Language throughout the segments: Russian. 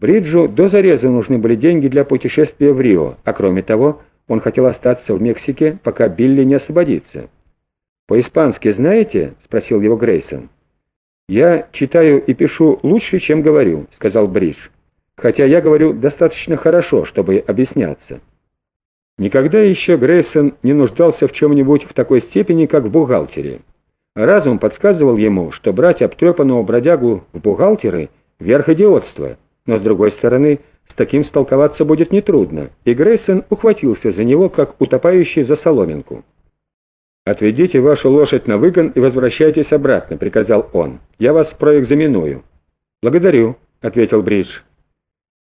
Бриджу до зареза нужны были деньги для путешествия в Рио, а кроме того, он хотел остаться в Мексике, пока Билли не освободится. «По-испански знаете?» — спросил его Грейсон. «Я читаю и пишу лучше, чем говорю», — сказал Бридж. «Хотя я говорю достаточно хорошо, чтобы объясняться». Никогда еще Грейсон не нуждался в чем-нибудь в такой степени, как в бухгалтере. Разум подсказывал ему, что брать обтрепанного бродягу в бухгалтеры — верх идиотства, но, с другой стороны, с таким столковаться будет нетрудно, и Грейсон ухватился за него, как утопающий за соломинку. «Отведите вашу лошадь на выгон и возвращайтесь обратно», — приказал он. «Я вас проэкзаменую». «Благодарю», — ответил Бридж.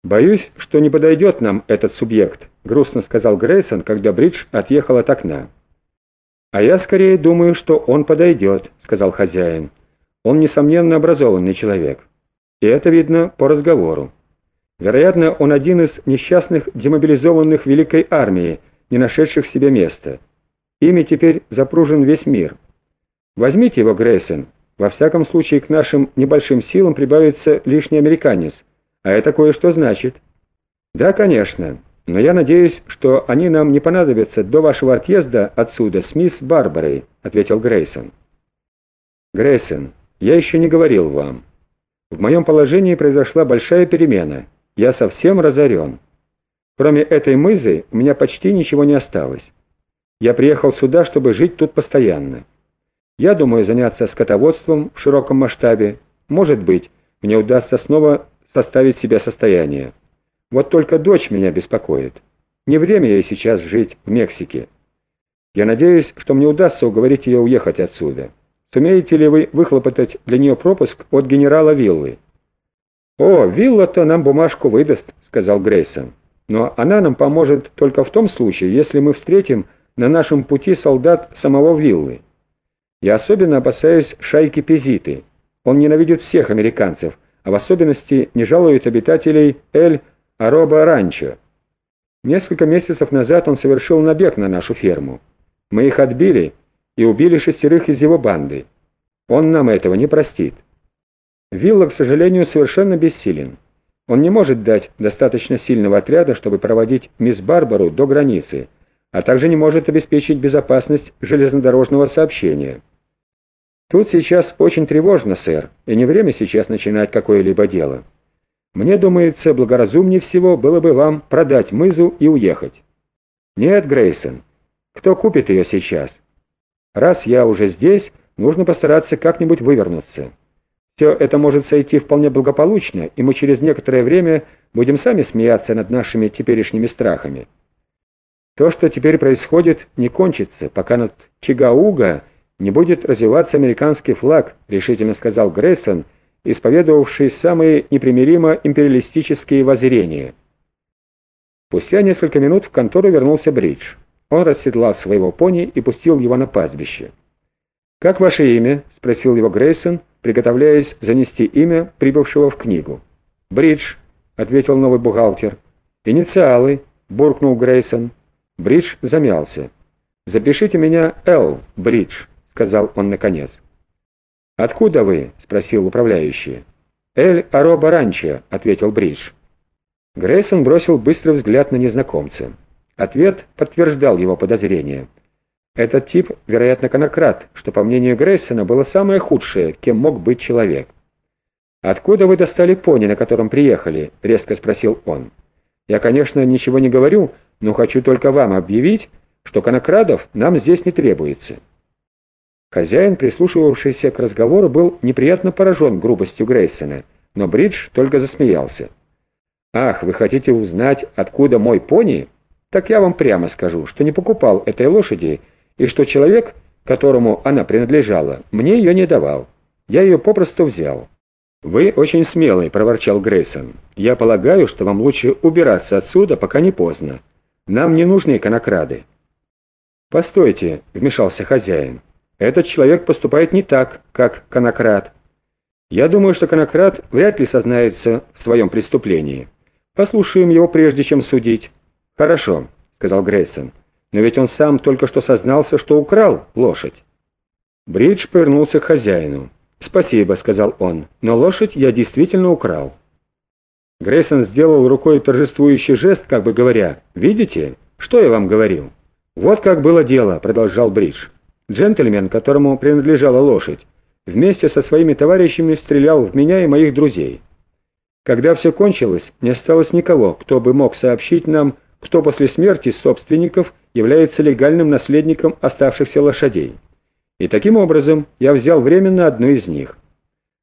«Боюсь, что не подойдет нам этот субъект», — грустно сказал Грейсон, когда Бридж отъехал от окна. «А я скорее думаю, что он подойдет», — сказал хозяин. «Он, несомненно, образованный человек. И это видно по разговору. Вероятно, он один из несчастных демобилизованных Великой Армии, не нашедших себе места. Ими теперь запружен весь мир. Возьмите его, Грейсон. Во всяком случае, к нашим небольшим силам прибавится лишний американец». А это кое-что значит. Да, конечно, но я надеюсь, что они нам не понадобятся до вашего отъезда отсюда с мисс Барбарой, ответил Грейсон. Грейсон, я еще не говорил вам. В моем положении произошла большая перемена. Я совсем разорен. Кроме этой мызы у меня почти ничего не осталось. Я приехал сюда, чтобы жить тут постоянно. Я думаю заняться скотоводством в широком масштабе. Может быть, мне удастся снова составить себе состояние. Вот только дочь меня беспокоит. Не время ей сейчас жить в Мексике. Я надеюсь, что мне удастся уговорить ее уехать отсюда. Сумеете ли вы выхлопотать для нее пропуск от генерала Виллы?» «О, Вилла-то нам бумажку выдаст», — сказал Грейсон. «Но она нам поможет только в том случае, если мы встретим на нашем пути солдат самого Виллы. Я особенно опасаюсь шайки Пизиты. Он ненавидит всех американцев, а в особенности не жалует обитателей Эль-Ароба-Ранчо. Несколько месяцев назад он совершил набег на нашу ферму. Мы их отбили и убили шестерых из его банды. Он нам этого не простит. Вилла, к сожалению, совершенно бессилен. Он не может дать достаточно сильного отряда, чтобы проводить мисс Барбару до границы, а также не может обеспечить безопасность железнодорожного сообщения. Тут сейчас очень тревожно, сэр, и не время сейчас начинать какое-либо дело. Мне думается, благоразумнее всего было бы вам продать мызу и уехать. Нет, Грейсон, кто купит ее сейчас? Раз я уже здесь, нужно постараться как-нибудь вывернуться. Все это может сойти вполне благополучно, и мы через некоторое время будем сами смеяться над нашими теперешними страхами. То, что теперь происходит, не кончится, пока над Чигауга не будет развиваться американский флаг», — решительно сказал Грейсон, исповедовавший самые непримиримо империалистические воззрения. Спустя несколько минут в контору вернулся Бридж. Он расседлал своего пони и пустил его на пастбище. «Как ваше имя?» — спросил его Грейсон, приготовляясь занести имя прибывшего в книгу. «Бридж», — ответил новый бухгалтер. «Инициалы», — буркнул Грейсон. Бридж замялся. «Запишите меня Л. Бридж». — сказал он наконец. «Откуда вы?» — спросил управляющий. «Эль Ароба Ранчо», — ответил Бридж. Грейсон бросил быстрый взгляд на незнакомца. Ответ подтверждал его подозрения. Этот тип, вероятно, конократ, что, по мнению Грейсона, было самое худшее, кем мог быть человек. «Откуда вы достали пони, на котором приехали?» — резко спросил он. «Я, конечно, ничего не говорю, но хочу только вам объявить, что конокрадов нам здесь не требуется». Хозяин, прислушивавшийся к разговору, был неприятно поражен грубостью Грейсона, но Бридж только засмеялся. «Ах, вы хотите узнать, откуда мой пони? Так я вам прямо скажу, что не покупал этой лошади, и что человек, которому она принадлежала, мне ее не давал. Я ее попросту взял». «Вы очень смелый», — проворчал Грейсон. «Я полагаю, что вам лучше убираться отсюда, пока не поздно. Нам не нужны конокрады». «Постойте», — вмешался хозяин. Этот человек поступает не так, как конократ. Я думаю, что конократ вряд ли сознается в своем преступлении. Послушаем его, прежде чем судить. Хорошо, сказал Грейсон. Но ведь он сам только что сознался, что украл лошадь. Бридж повернулся к хозяину. «Спасибо», — сказал он, — «но лошадь я действительно украл». Грейсон сделал рукой торжествующий жест, как бы говоря, «Видите, что я вам говорил?» «Вот как было дело», — продолжал Бридж. «Джентльмен, которому принадлежала лошадь, вместе со своими товарищами стрелял в меня и моих друзей. Когда все кончилось, не осталось никого, кто бы мог сообщить нам, кто после смерти собственников является легальным наследником оставшихся лошадей. И таким образом я взял временно одну из них.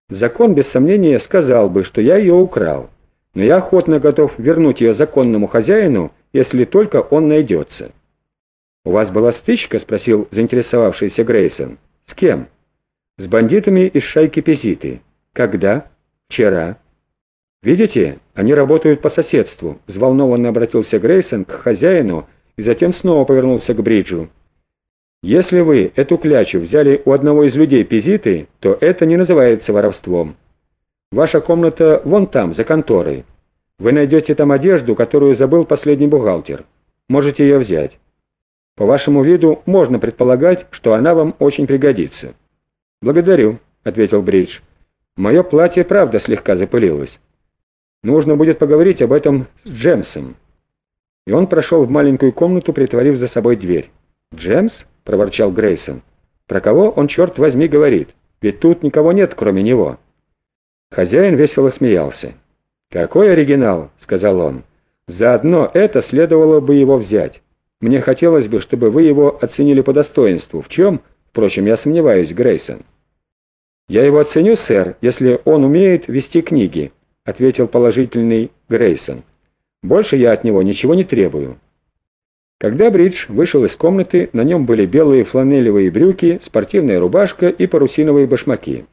Закон, без сомнения, сказал бы, что я ее украл, но я охотно готов вернуть ее законному хозяину, если только он найдется. «У вас была стычка?» — спросил заинтересовавшийся Грейсон. «С кем?» «С бандитами из шайки Пезиты. Когда?» «Вчера». «Видите, они работают по соседству», — взволнованно обратился Грейсон к хозяину и затем снова повернулся к Бриджу. «Если вы эту клячу взяли у одного из людей Пизиты, то это не называется воровством. Ваша комната вон там, за конторой. Вы найдете там одежду, которую забыл последний бухгалтер. Можете ее взять. По вашему виду можно предполагать, что она вам очень пригодится». «Благодарю», — ответил Бридж. «Мое платье правда слегка запылилось». Нужно будет поговорить об этом с Джемсом». И он прошел в маленькую комнату, притворив за собой дверь. «Джемс?» — проворчал Грейсон. «Про кого он, черт возьми, говорит? Ведь тут никого нет, кроме него». Хозяин весело смеялся. «Какой оригинал!» — сказал он. «Заодно это следовало бы его взять. Мне хотелось бы, чтобы вы его оценили по достоинству. В чем, впрочем, я сомневаюсь, Грейсон». «Я его оценю, сэр, если он умеет вести книги», ответил положительный Грейсон. «Больше я от него ничего не требую». Когда Бридж вышел из комнаты, на нем были белые фланелевые брюки, спортивная рубашка и парусиновые башмаки.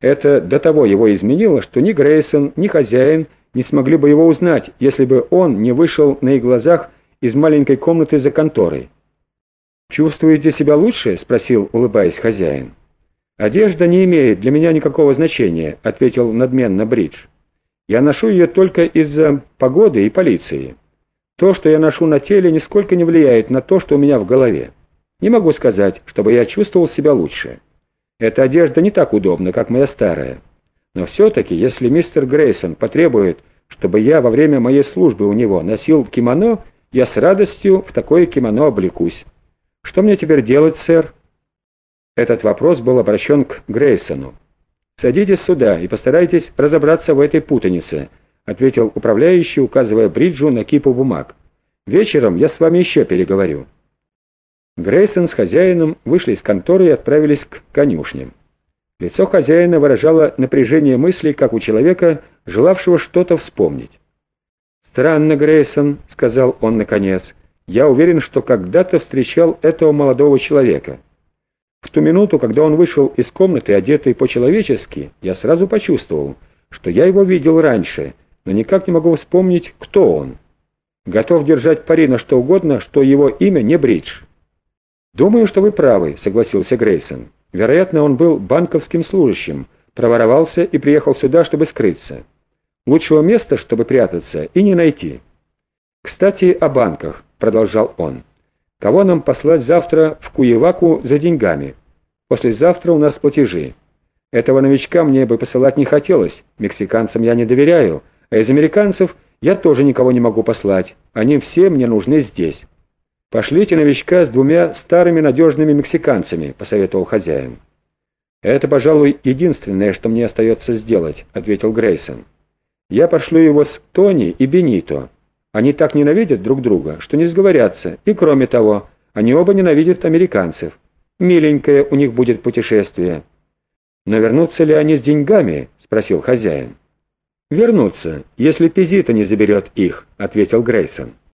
Это до того его изменило, что ни Грейсон, ни хозяин не смогли бы его узнать, если бы он не вышел на их глазах из маленькой комнаты за конторой. «Чувствуете себя лучше?» — спросил, улыбаясь хозяин. «Одежда не имеет для меня никакого значения», — ответил надменно Бридж. Я ношу ее только из-за погоды и полиции. То, что я ношу на теле, нисколько не влияет на то, что у меня в голове. Не могу сказать, чтобы я чувствовал себя лучше. Эта одежда не так удобна, как моя старая. Но все-таки, если мистер Грейсон потребует, чтобы я во время моей службы у него носил кимоно, я с радостью в такое кимоно облекусь. Что мне теперь делать, сэр? Этот вопрос был обращен к Грейсону. «Садитесь сюда и постарайтесь разобраться в этой путанице», — ответил управляющий, указывая Бриджу на кипу бумаг. «Вечером я с вами еще переговорю». Грейсон с хозяином вышли из конторы и отправились к конюшням. Лицо хозяина выражало напряжение мыслей, как у человека, желавшего что-то вспомнить. «Странно, Грейсон», — сказал он наконец, — «я уверен, что когда-то встречал этого молодого человека». В ту минуту, когда он вышел из комнаты, одетый по-человечески, я сразу почувствовал, что я его видел раньше, но никак не могу вспомнить, кто он. Готов держать пари на что угодно, что его имя не Бридж. «Думаю, что вы правы», — согласился Грейсон. «Вероятно, он был банковским служащим, проворовался и приехал сюда, чтобы скрыться. Лучшего места, чтобы прятаться, и не найти». «Кстати, о банках», — продолжал он. Кого нам послать завтра в Куеваку за деньгами? Послезавтра у нас платежи. Этого новичка мне бы посылать не хотелось, мексиканцам я не доверяю, а из американцев я тоже никого не могу послать, они все мне нужны здесь. Пошлите новичка с двумя старыми надежными мексиканцами, посоветовал хозяин. «Это, пожалуй, единственное, что мне остается сделать», — ответил Грейсон. «Я пошлю его с Тони и Бенито. Они так ненавидят друг друга, что не сговорятся, и кроме того, они оба ненавидят американцев. Миленькое у них будет путешествие. «Но вернутся ли они с деньгами?» — спросил хозяин. «Вернутся, если Пизита не заберет их», — ответил Грейсон.